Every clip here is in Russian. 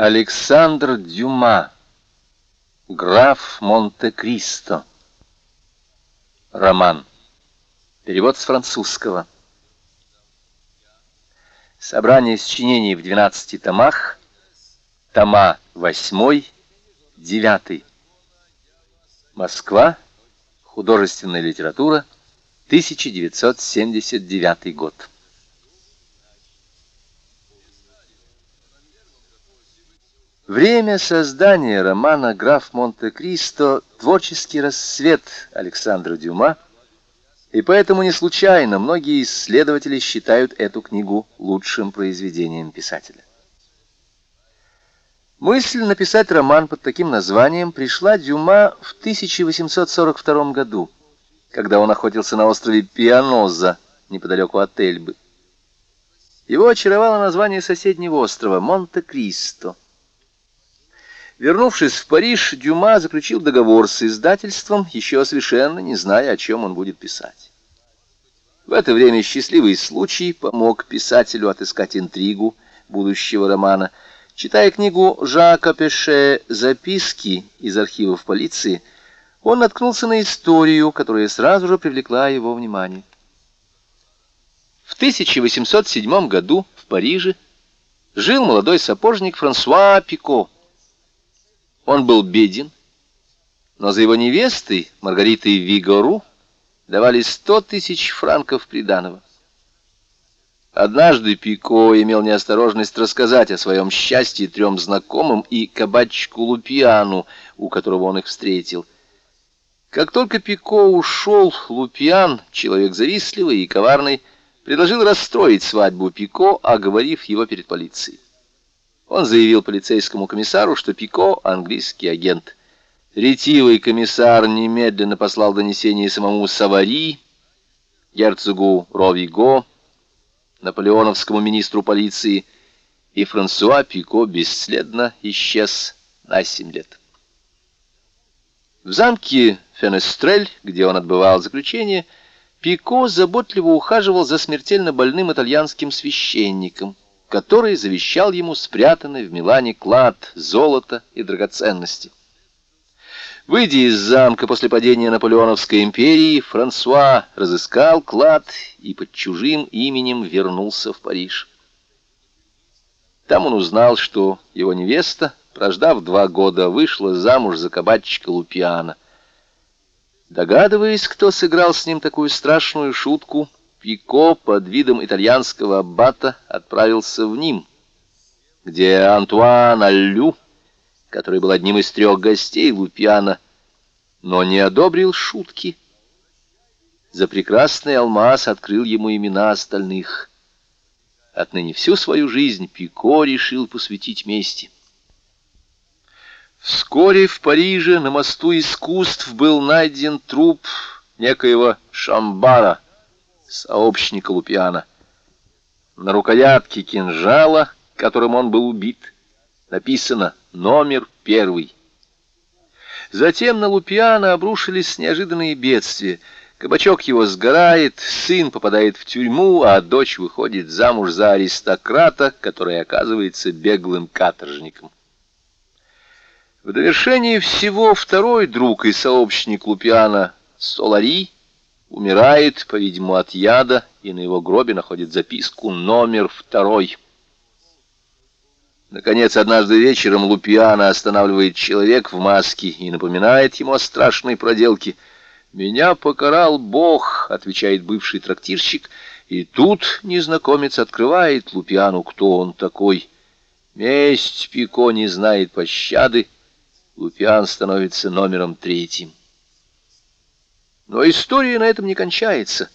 Александр Дюма. Граф Монте-Кристо. Роман. Перевод с французского. Собрание сочинений в 12 томах. Тома 8, 9. Москва. Художественная литература. 1979 год. Время создания романа «Граф Монте-Кристо» — творческий рассвет Александра Дюма, и поэтому не случайно многие исследователи считают эту книгу лучшим произведением писателя. Мысль написать роман под таким названием пришла Дюма в 1842 году, когда он охотился на острове Пианоза, неподалеку от Эльбы. Его очаровало название соседнего острова — Монте-Кристо. Вернувшись в Париж, Дюма заключил договор с издательством, еще совершенно не зная, о чем он будет писать. В это время счастливый случай помог писателю отыскать интригу будущего романа. Читая книгу Жака Пеше «Записки» из архивов полиции, он наткнулся на историю, которая сразу же привлекла его внимание. В 1807 году в Париже жил молодой сапожник Франсуа Пико, он был беден, но за его невестой, Маргаритой Вигору, давали сто тысяч франков приданого. Однажды Пико имел неосторожность рассказать о своем счастье трем знакомым и кабачку Лупиану, у которого он их встретил. Как только Пико ушел, Лупиан, человек завистливый и коварный, предложил расстроить свадьбу Пико, оговорив его перед полицией. Он заявил полицейскому комиссару, что Пико — английский агент. Ретивый комиссар немедленно послал донесение самому Савари, герцогу Ровиго, наполеоновскому министру полиции, и Франсуа Пико бесследно исчез на семь лет. В замке Фенестрель, где он отбывал заключение, Пико заботливо ухаживал за смертельно больным итальянским священником — который завещал ему спрятанный в Милане клад золота и драгоценности. Выйдя из замка после падения Наполеоновской империи, Франсуа разыскал клад и под чужим именем вернулся в Париж. Там он узнал, что его невеста, прождав два года, вышла замуж за кабачика Лупиана. Догадываясь, кто сыграл с ним такую страшную шутку, Пико под видом итальянского аббата отправился в Ним, где Антуан Аллю, который был одним из трех гостей Лупиана, но не одобрил шутки. За прекрасный алмаз открыл ему имена остальных. Отныне всю свою жизнь Пико решил посвятить мести. Вскоре в Париже на мосту искусств был найден труп некоего Шамбара — сообщника Лупиана. На рукоятке кинжала, которым он был убит, написано «Номер первый». Затем на Лупиана обрушились неожиданные бедствия. Кабачок его сгорает, сын попадает в тюрьму, а дочь выходит замуж за аристократа, который оказывается беглым каторжником. В довершении всего второй друг и сообщник Лупиана Солари умирает, по-видимому, от яда, и на его гробе находит записку номер второй. Наконец, однажды вечером Лупиана останавливает человек в маске и напоминает ему о страшной проделке. «Меня покарал Бог», — отвечает бывший трактирщик, и тут незнакомец открывает Лупиану, кто он такой. Месть Пико не знает пощады, Лупиан становится номером третьим. Но история на этом не кончается.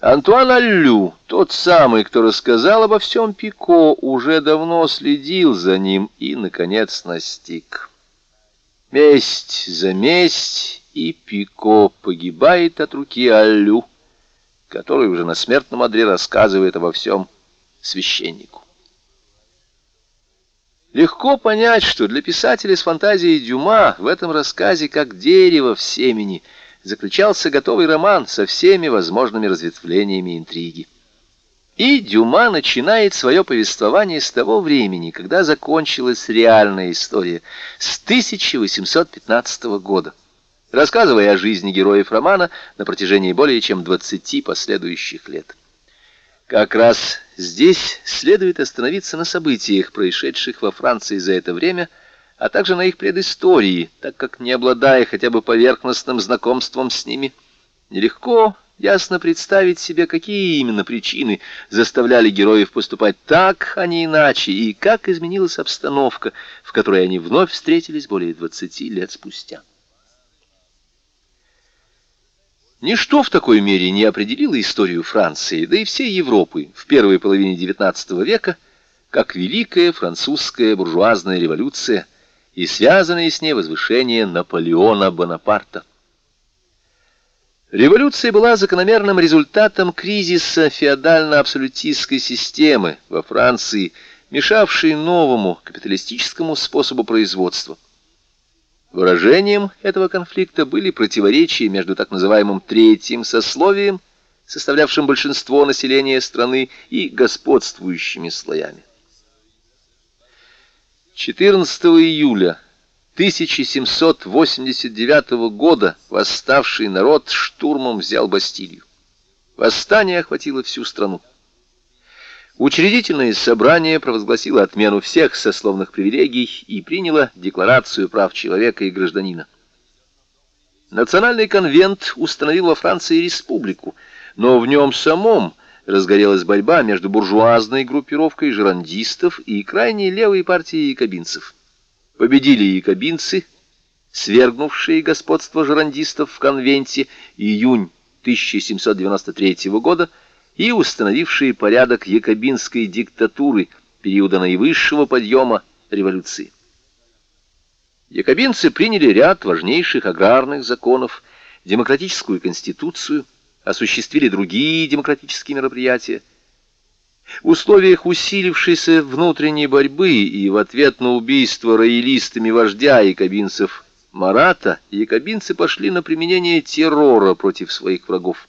Антуан Аллю, тот самый, кто рассказал обо всем Пико, уже давно следил за ним и, наконец, настиг. Месть за месть, и Пико погибает от руки Аллю, который уже на смертном одре рассказывает обо всем священнику. Легко понять, что для писателя с фантазией Дюма в этом рассказе как дерево в семени – заключался готовый роман со всеми возможными разветвлениями интриги. И Дюма начинает свое повествование с того времени, когда закончилась реальная история, с 1815 года, рассказывая о жизни героев романа на протяжении более чем 20 последующих лет. Как раз здесь следует остановиться на событиях, происшедших во Франции за это время, а также на их предыстории, так как, не обладая хотя бы поверхностным знакомством с ними, нелегко ясно представить себе, какие именно причины заставляли героев поступать так, а не иначе, и как изменилась обстановка, в которой они вновь встретились более 20 лет спустя. Ничто в такой мере не определило историю Франции, да и всей Европы в первой половине XIX века, как Великая Французская буржуазная революция и связанное с ней возвышение Наполеона Бонапарта. Революция была закономерным результатом кризиса феодально-абсолютистской системы во Франции, мешавшей новому капиталистическому способу производства. Выражением этого конфликта были противоречия между так называемым третьим сословием, составлявшим большинство населения страны, и господствующими слоями. 14 июля 1789 года восставший народ штурмом взял Бастилию. Восстание охватило всю страну. Учредительное собрание провозгласило отмену всех сословных привилегий и приняло Декларацию прав человека и гражданина. Национальный конвент установил во Франции республику, но в нем самом разгорелась борьба между буржуазной группировкой жерандистов и крайней левой партией якобинцев. Победили якобинцы, свергнувшие господство жерандистов в конвенте июнь 1793 года и установившие порядок якобинской диктатуры периода наивысшего подъема революции. Якобинцы приняли ряд важнейших аграрных законов, демократическую конституцию, осуществили другие демократические мероприятия, в условиях усилившейся внутренней борьбы и в ответ на убийство роялистами вождя якобинцев Марата, якобинцы пошли на применение террора против своих врагов.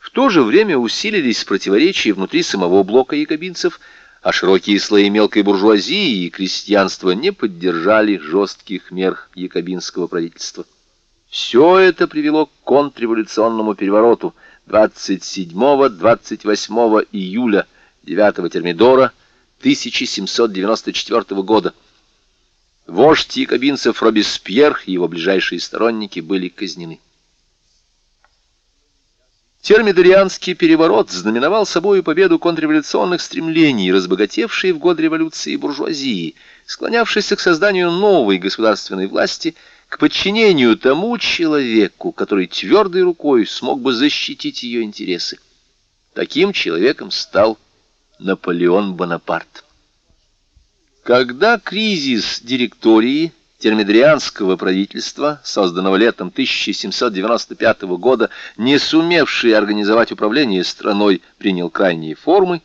В то же время усилились противоречия внутри самого блока якобинцев, а широкие слои мелкой буржуазии и крестьянства не поддержали жестких мер якобинского правительства. Все это привело к контрреволюционному перевороту – 27-28 июля 9 Термидора 1794 года. Вождь якобинцев Робеспьер и его ближайшие сторонники были казнены. Термидорианский переворот знаменовал собой победу контрреволюционных стремлений, разбогатевшей в год революции буржуазии, склонявшейся к созданию новой государственной власти – к подчинению тому человеку, который твердой рукой смог бы защитить ее интересы. Таким человеком стал Наполеон Бонапарт. Когда кризис директории термидрианского правительства, созданного летом 1795 года, не сумевший организовать управление страной, принял крайние формы,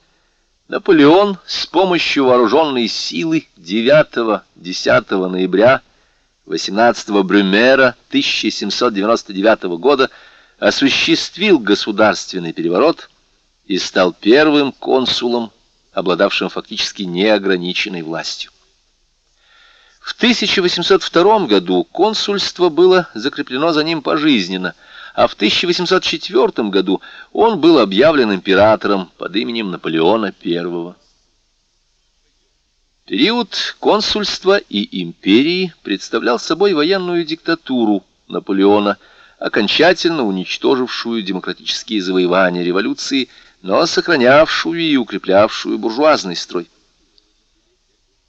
Наполеон с помощью вооруженной силы 9-10 ноября 18 Брюмера 1799 года осуществил государственный переворот и стал первым консулом, обладавшим фактически неограниченной властью. В 1802 году консульство было закреплено за ним пожизненно, а в 1804 году он был объявлен императором под именем Наполеона I. Период консульства и империи представлял собой военную диктатуру Наполеона, окончательно уничтожившую демократические завоевания революции, но сохранявшую и укреплявшую буржуазный строй.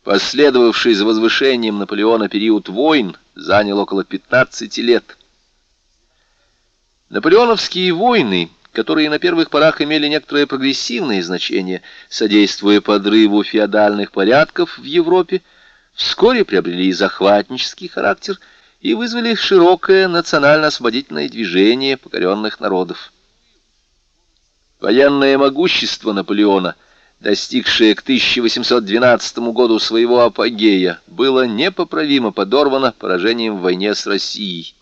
Последовавший за возвышением Наполеона период войн занял около 15 лет. Наполеоновские войны которые на первых порах имели некоторое прогрессивное значение, содействуя подрыву феодальных порядков в Европе, вскоре приобрели захватнический характер и вызвали широкое национально-освободительное движение покоренных народов. Военное могущество Наполеона, достигшее к 1812 году своего апогея, было непоправимо подорвано поражением в войне с Россией.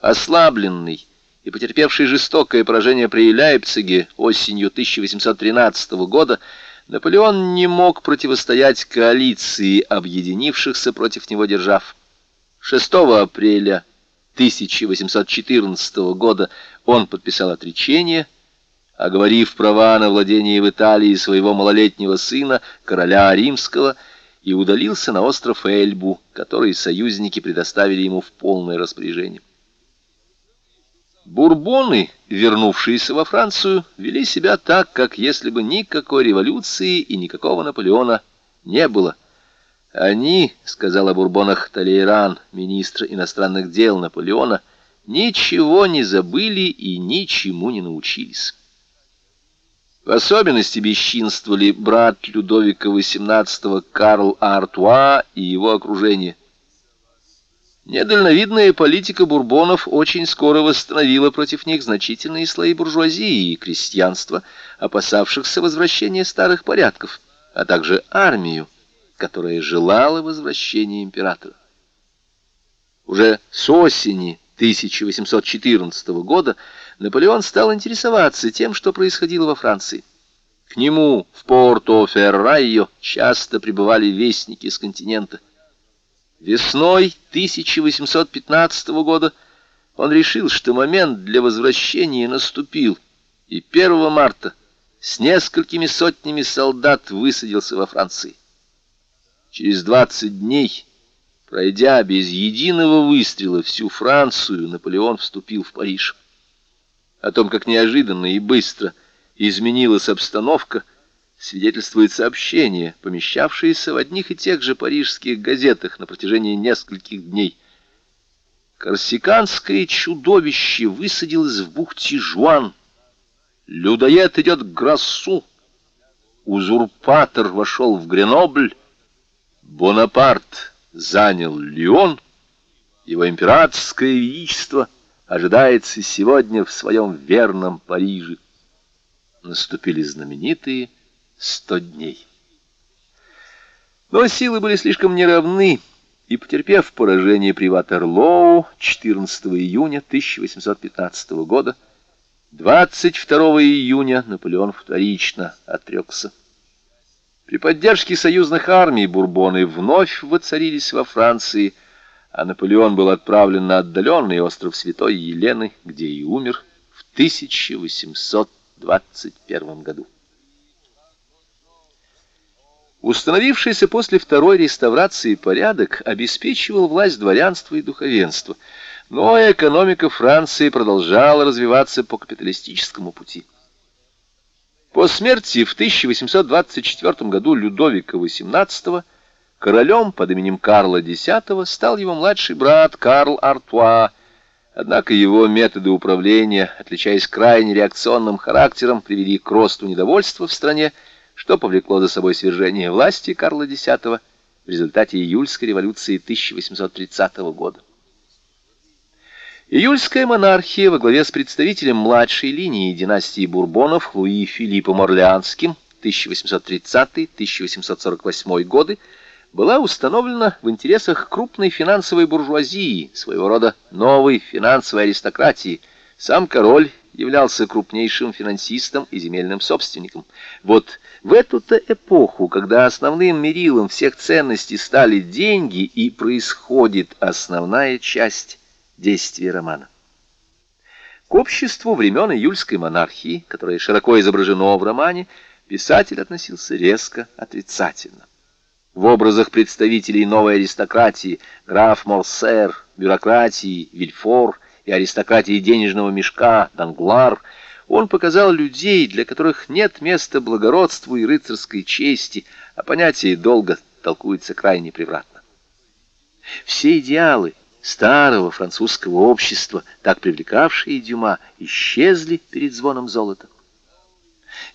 Ослабленный, и потерпевший жестокое поражение при Ляйпциге осенью 1813 года, Наполеон не мог противостоять коалиции объединившихся против него держав. 6 апреля 1814 года он подписал отречение, оговорив права на владение в Италии своего малолетнего сына, короля римского, и удалился на остров Эльбу, который союзники предоставили ему в полное распоряжение. Бурбоны, вернувшиеся во Францию, вели себя так, как если бы никакой революции и никакого Наполеона не было. Они, сказал о Бурбонах Талейран, министр иностранных дел Наполеона, ничего не забыли и ничему не научились. В особенности бесчинствовали брат Людовика XVIII Карл Артуа и его окружение – Недальновидная политика бурбонов очень скоро восстановила против них значительные слои буржуазии и крестьянства, опасавшихся возвращения старых порядков, а также армию, которая желала возвращения императора. Уже с осени 1814 года Наполеон стал интересоваться тем, что происходило во Франции. К нему в Порто-Феррайо часто прибывали вестники с континента. Весной 1815 года он решил, что момент для возвращения наступил, и 1 марта с несколькими сотнями солдат высадился во Франции. Через 20 дней, пройдя без единого выстрела всю Францию, Наполеон вступил в Париж. О том, как неожиданно и быстро изменилась обстановка, свидетельствует сообщение, помещавшееся в одних и тех же парижских газетах на протяжении нескольких дней. Корсиканское чудовище высадилось в бухте Жуан. Людоед идет к Грассу. Узурпатор вошел в Гренобль. Бонапарт занял Лион. Его императорское величество ожидается сегодня в своем верном Париже. Наступили знаменитые сто дней. Но силы были слишком неравны, и, потерпев поражение при Ватерлоу 14 июня 1815 года, 22 июня Наполеон вторично отрекся. При поддержке союзных армий бурбоны вновь воцарились во Франции, а Наполеон был отправлен на отдаленный остров Святой Елены, где и умер в 1821 году. Установившийся после второй реставрации порядок обеспечивал власть дворянства и духовенства, но экономика Франции продолжала развиваться по капиталистическому пути. По смерти в 1824 году Людовика XVIII королем под именем Карла X стал его младший брат Карл Артуа, Однако его методы управления, отличаясь крайне реакционным характером, привели к росту недовольства в стране что повлекло за собой свержение власти Карла X в результате июльской революции 1830 года. Июльская монархия во главе с представителем младшей линии династии Бурбонов Луи Филиппом Орлеанским 1830-1848 годы была установлена в интересах крупной финансовой буржуазии, своего рода новой финансовой аристократии. Сам король являлся крупнейшим финансистом и земельным собственником. Вот в эту-то эпоху, когда основным мерилом всех ценностей стали деньги, и происходит основная часть действия романа. К обществу времен июльской монархии, которое широко изображено в романе, писатель относился резко отрицательно. В образах представителей новой аристократии граф Морсер, бюрократии Вильфор и аристократии денежного мешка Данглар – он показал людей, для которых нет места благородству и рыцарской чести, а понятие долга толкуется крайне превратно. Все идеалы старого французского общества, так привлекавшие Дюма, исчезли перед звоном золота.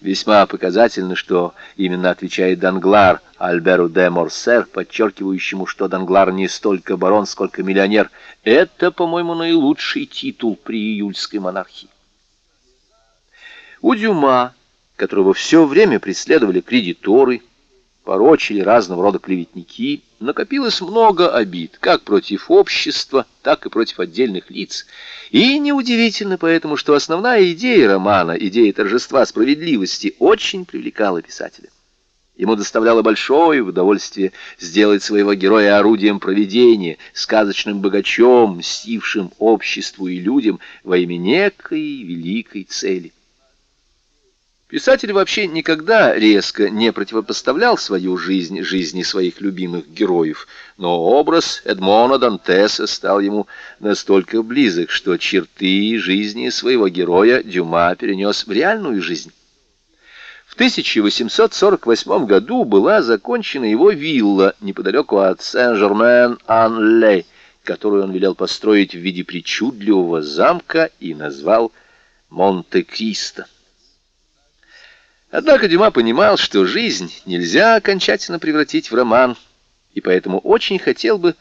Весьма показательно, что именно отвечает Данглар Альберу де Морсер, подчеркивающему, что Данглар не столько барон, сколько миллионер. Это, по-моему, наилучший титул при июльской монархии. У Дюма, которого все время преследовали кредиторы, порочили разного рода клеветники, накопилось много обид, как против общества, так и против отдельных лиц. И неудивительно поэтому, что основная идея романа, идея торжества справедливости, очень привлекала писателя. Ему доставляло большое удовольствие сделать своего героя орудием провидения, сказочным богачом, мстившим обществу и людям во имя некой великой цели. Писатель вообще никогда резко не противопоставлял свою жизнь жизни своих любимых героев, но образ Эдмона Дантеса стал ему настолько близок, что черты жизни своего героя Дюма перенес в реальную жизнь. В 1848 году была закончена его вилла неподалеку от Сен-Жермен-Ан-Ле, которую он велел построить в виде причудливого замка и назвал Монте-Кристо. Однако Дюма понимал, что жизнь нельзя окончательно превратить в роман, и поэтому очень хотел бы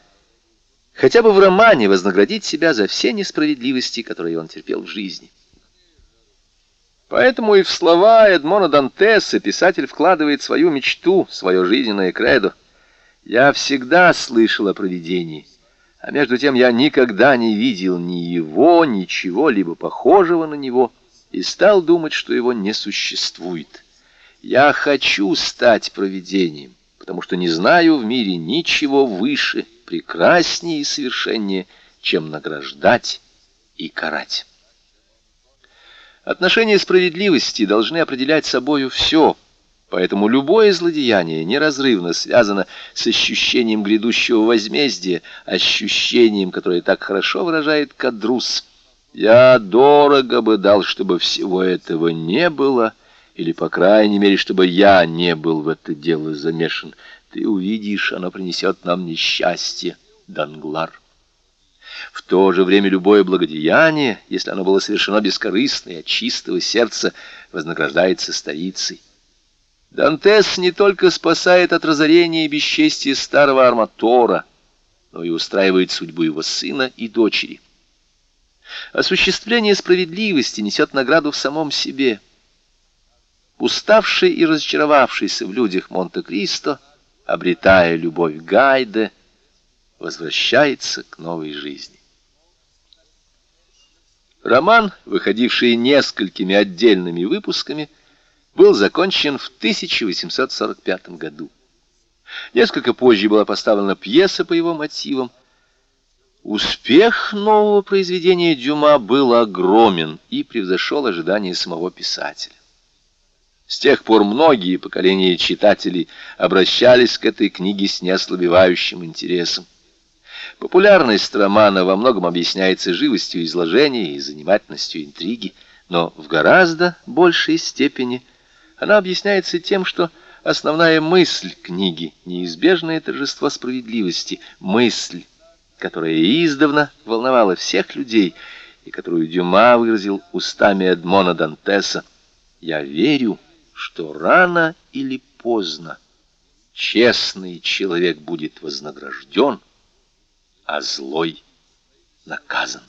хотя бы в романе вознаградить себя за все несправедливости, которые он терпел в жизни. Поэтому и в слова Эдмона Дантеса писатель вкладывает свою мечту, свое жизненное кредо. «Я всегда слышал о провидении, а между тем я никогда не видел ни его, ничего, либо похожего на него» и стал думать, что его не существует. Я хочу стать провидением, потому что не знаю в мире ничего выше, прекраснее и совершеннее, чем награждать и карать. Отношения справедливости должны определять собою все, поэтому любое злодеяние неразрывно связано с ощущением грядущего возмездия, ощущением, которое так хорошо выражает Кадрус – я дорого бы дал, чтобы всего этого не было, или, по крайней мере, чтобы я не был в это дело замешан. Ты увидишь, оно принесет нам несчастье, Данглар. В то же время любое благодеяние, если оно было совершено бескорыстно и от чистого сердца, вознаграждается старицей. Дантес не только спасает от разорения и бесчестия старого арматора, но и устраивает судьбу его сына и дочери. Осуществление справедливости несет награду в самом себе. Уставший и разочаровавшийся в людях Монте-Кристо, обретая любовь Гайде, возвращается к новой жизни. Роман, выходивший несколькими отдельными выпусками, был закончен в 1845 году. Несколько позже была поставлена пьеса по его мотивам, Успех нового произведения Дюма был огромен и превзошел ожидания самого писателя. С тех пор многие поколения читателей обращались к этой книге с неослабевающим интересом. Популярность романа во многом объясняется живостью изложения и занимательностью интриги, но в гораздо большей степени она объясняется тем, что основная мысль книги — неизбежное торжество справедливости, мысль, которая издавна волновала всех людей и которую Дюма выразил устами Эдмона Дантеса, «Я верю, что рано или поздно честный человек будет вознагражден, а злой наказан».